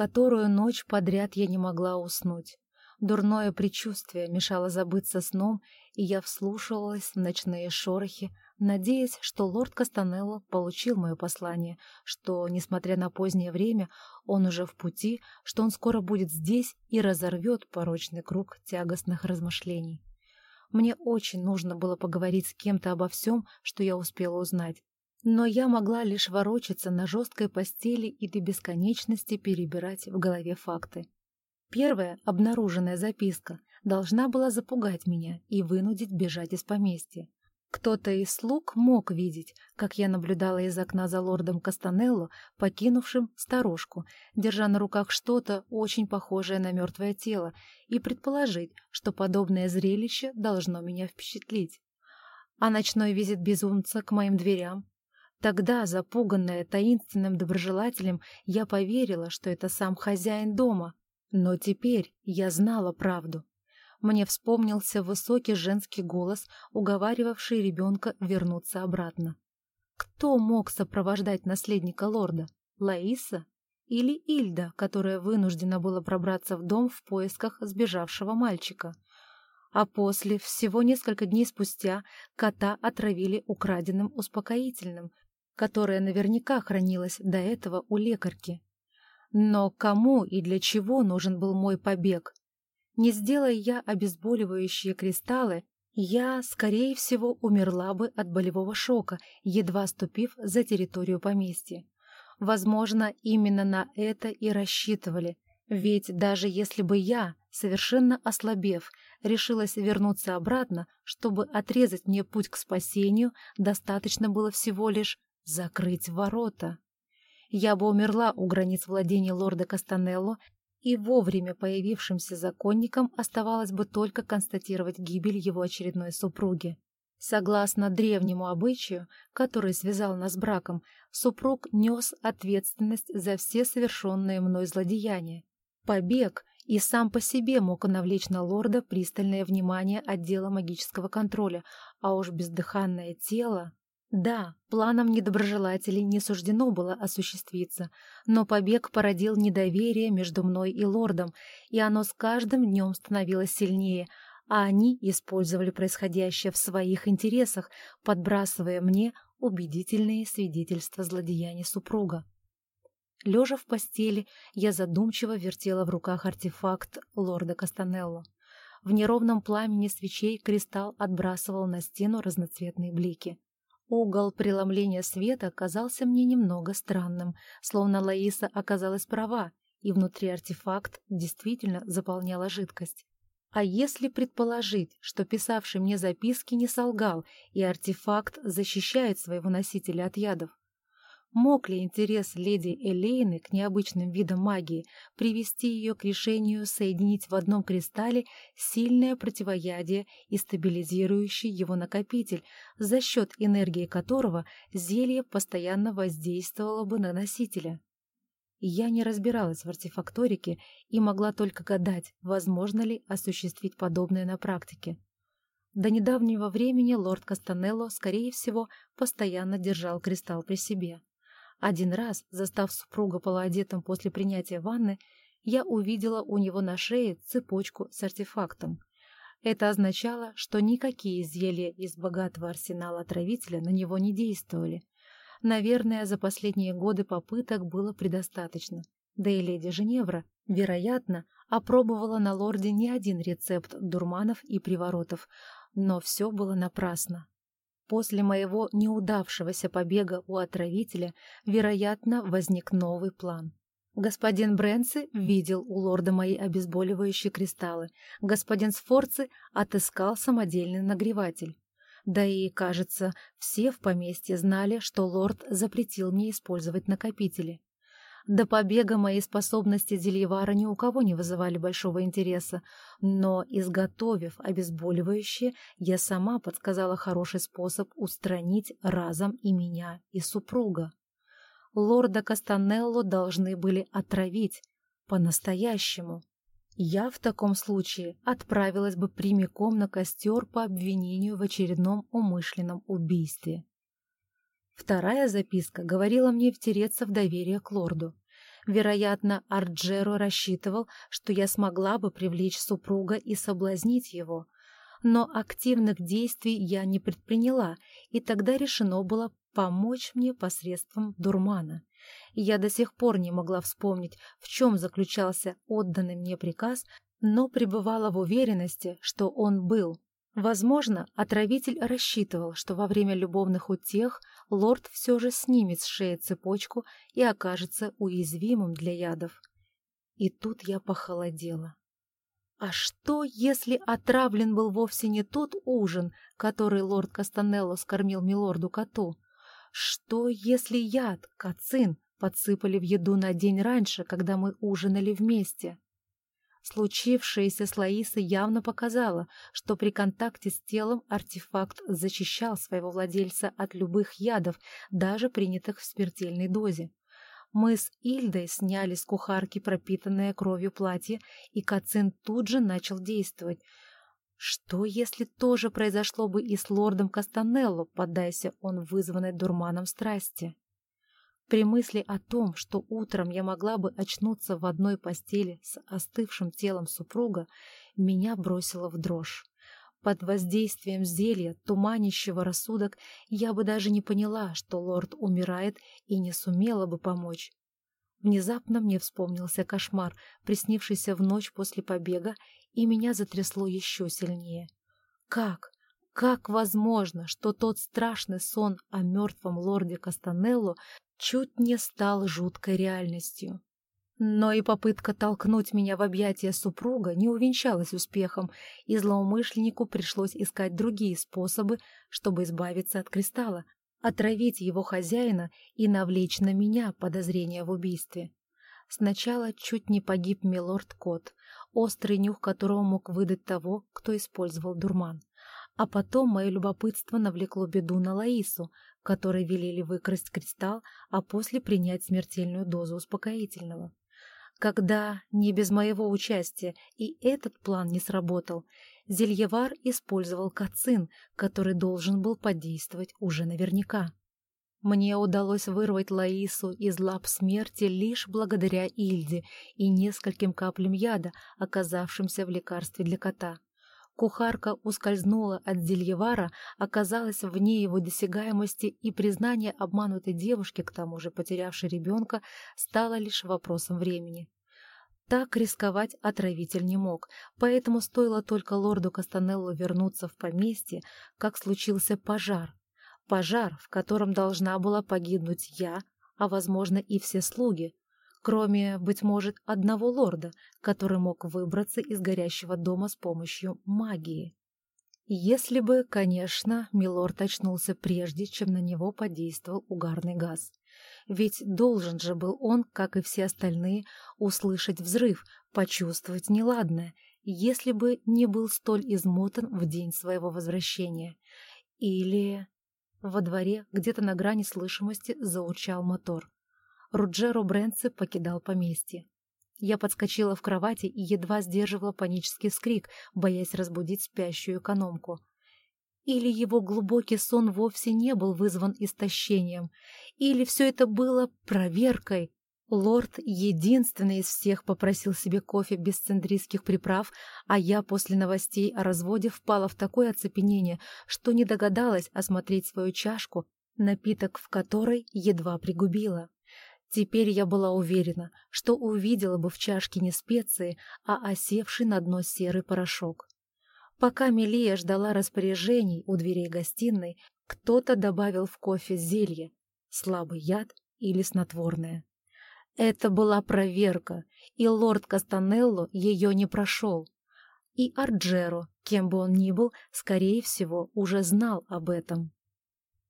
которую ночь подряд я не могла уснуть. Дурное предчувствие мешало забыться сном, и я вслушивалась в ночные шорохи, надеясь, что лорд Кастанелло получил мое послание, что, несмотря на позднее время, он уже в пути, что он скоро будет здесь и разорвет порочный круг тягостных размышлений. Мне очень нужно было поговорить с кем-то обо всем, что я успела узнать. Но я могла лишь ворочаться на жесткой постели и до бесконечности перебирать в голове факты. Первая, обнаруженная записка, должна была запугать меня и вынудить бежать из поместья. Кто-то из слуг мог видеть, как я наблюдала из окна за лордом Кастанелло, покинувшим старушку, держа на руках что-то очень похожее на мертвое тело, и предположить, что подобное зрелище должно меня впечатлить. А ночной визит безумца к моим дверям? Тогда, запуганная таинственным доброжелателем, я поверила, что это сам хозяин дома. Но теперь я знала правду мне вспомнился высокий женский голос, уговаривавший ребенка вернуться обратно. Кто мог сопровождать наследника лорда? Лаиса? Или Ильда, которая вынуждена была пробраться в дом в поисках сбежавшего мальчика? А после, всего несколько дней спустя, кота отравили украденным успокоительным, которое наверняка хранилось до этого у лекарки. Но кому и для чего нужен был мой побег? Не сделая я обезболивающие кристаллы, я, скорее всего, умерла бы от болевого шока, едва ступив за территорию поместья. Возможно, именно на это и рассчитывали, ведь даже если бы я, совершенно ослабев, решилась вернуться обратно, чтобы отрезать мне путь к спасению, достаточно было всего лишь закрыть ворота. Я бы умерла у границ владения лорда Кастанелло и вовремя появившимся законникам оставалось бы только констатировать гибель его очередной супруги. Согласно древнему обычаю, который связал нас браком, супруг нес ответственность за все совершенные мной злодеяния. Побег и сам по себе мог навлечь на лорда пристальное внимание отдела магического контроля, а уж бездыханное тело... Да, планам недоброжелателей не суждено было осуществиться, но побег породил недоверие между мной и лордом, и оно с каждым днем становилось сильнее, а они использовали происходящее в своих интересах, подбрасывая мне убедительные свидетельства злодеяний супруга. Лежа в постели, я задумчиво вертела в руках артефакт лорда Кастанелло. В неровном пламени свечей кристалл отбрасывал на стену разноцветные блики. Угол преломления света казался мне немного странным, словно Лаиса оказалась права, и внутри артефакт действительно заполняла жидкость. А если предположить, что писавший мне записки не солгал, и артефакт защищает своего носителя от ядов? Мог ли интерес леди Элейны к необычным видам магии привести ее к решению соединить в одном кристалле сильное противоядие и стабилизирующий его накопитель, за счет энергии которого зелье постоянно воздействовало бы на носителя? Я не разбиралась в артефакторике и могла только гадать, возможно ли осуществить подобное на практике. До недавнего времени лорд Кастанелло, скорее всего, постоянно держал кристалл при себе. Один раз, застав супруга полуодетым после принятия ванны, я увидела у него на шее цепочку с артефактом. Это означало, что никакие зелья из богатого арсенала отравителя на него не действовали. Наверное, за последние годы попыток было предостаточно. Да и леди Женевра, вероятно, опробовала на лорде не один рецепт дурманов и приворотов, но все было напрасно. После моего неудавшегося побега у отравителя, вероятно, возник новый план. Господин Брэнси видел у лорда мои обезболивающие кристаллы. Господин Сфорци отыскал самодельный нагреватель. Да и, кажется, все в поместье знали, что лорд запретил мне использовать накопители. До побега мои способности Зельевара ни у кого не вызывали большого интереса, но, изготовив обезболивающее, я сама подсказала хороший способ устранить разом и меня, и супруга. Лорда Кастанелло должны были отравить по-настоящему. Я в таком случае отправилась бы прямиком на костер по обвинению в очередном умышленном убийстве. Вторая записка говорила мне втереться в доверие к лорду. Вероятно, Арджеро рассчитывал, что я смогла бы привлечь супруга и соблазнить его. Но активных действий я не предприняла, и тогда решено было помочь мне посредством дурмана. Я до сих пор не могла вспомнить, в чем заключался отданный мне приказ, но пребывала в уверенности, что он был. Возможно, отравитель рассчитывал, что во время любовных утех лорд все же снимет с шеи цепочку и окажется уязвимым для ядов. И тут я похолодела. А что, если отравлен был вовсе не тот ужин, который лорд Кастанелло скормил милорду-коту? Что, если яд, кацин, подсыпали в еду на день раньше, когда мы ужинали вместе? Случившееся с Лаисой явно показало, что при контакте с телом артефакт защищал своего владельца от любых ядов, даже принятых в смертельной дозе. Мы с Ильдой сняли с кухарки пропитанное кровью платье, и Кацин тут же начал действовать. Что, если тоже произошло бы и с лордом Кастанелло, поддайся он вызванной дурманом страсти? При мысли о том, что утром я могла бы очнуться в одной постели с остывшим телом супруга, меня бросило в дрожь. Под воздействием зелья, туманящего рассудок, я бы даже не поняла, что лорд умирает и не сумела бы помочь. Внезапно мне вспомнился кошмар, приснившийся в ночь после побега, и меня затрясло еще сильнее. Как? Как возможно, что тот страшный сон о мертвом лорде Кастанелло чуть не стал жуткой реальностью? Но и попытка толкнуть меня в объятия супруга не увенчалась успехом, и злоумышленнику пришлось искать другие способы, чтобы избавиться от кристалла, отравить его хозяина и навлечь на меня подозрения в убийстве. Сначала чуть не погиб милорд Кот, острый нюх которого мог выдать того, кто использовал дурман. А потом мое любопытство навлекло беду на Лаису, которой велели выкрасть кристалл, а после принять смертельную дозу успокоительного. Когда, не без моего участия, и этот план не сработал, Зельевар использовал кацин, который должен был подействовать уже наверняка. Мне удалось вырвать Лаису из лап смерти лишь благодаря Ильде и нескольким каплям яда, оказавшимся в лекарстве для кота. Кухарка ускользнула от Зельевара, оказалась вне его досягаемости, и признание обманутой девушки, к тому же потерявшей ребенка, стало лишь вопросом времени. Так рисковать отравитель не мог, поэтому стоило только лорду Кастанеллу вернуться в поместье, как случился пожар. Пожар, в котором должна была погибнуть я, а, возможно, и все слуги, кроме, быть может, одного лорда, который мог выбраться из горящего дома с помощью магии. Если бы, конечно, милорд очнулся прежде, чем на него подействовал угарный газ. Ведь должен же был он, как и все остальные, услышать взрыв, почувствовать неладное, если бы не был столь измотан в день своего возвращения. Или... Во дворе, где-то на грани слышимости, заурчал мотор. Руджеро Брэнце покидал поместье. Я подскочила в кровати и едва сдерживала панический скрик, боясь разбудить спящую экономку. Или его глубокий сон вовсе не был вызван истощением, или все это было проверкой. Лорд единственный из всех попросил себе кофе без цендрийских приправ, а я после новостей о разводе впала в такое оцепенение, что не догадалась осмотреть свою чашку, напиток в которой едва пригубила. Теперь я была уверена, что увидела бы в чашке не специи, а осевший на дно серый порошок. Пока Мелия ждала распоряжений у дверей гостиной, кто-то добавил в кофе зелье, слабый яд или снотворное. Это была проверка, и лорд Кастанелло ее не прошел. И Арджеро, кем бы он ни был, скорее всего, уже знал об этом.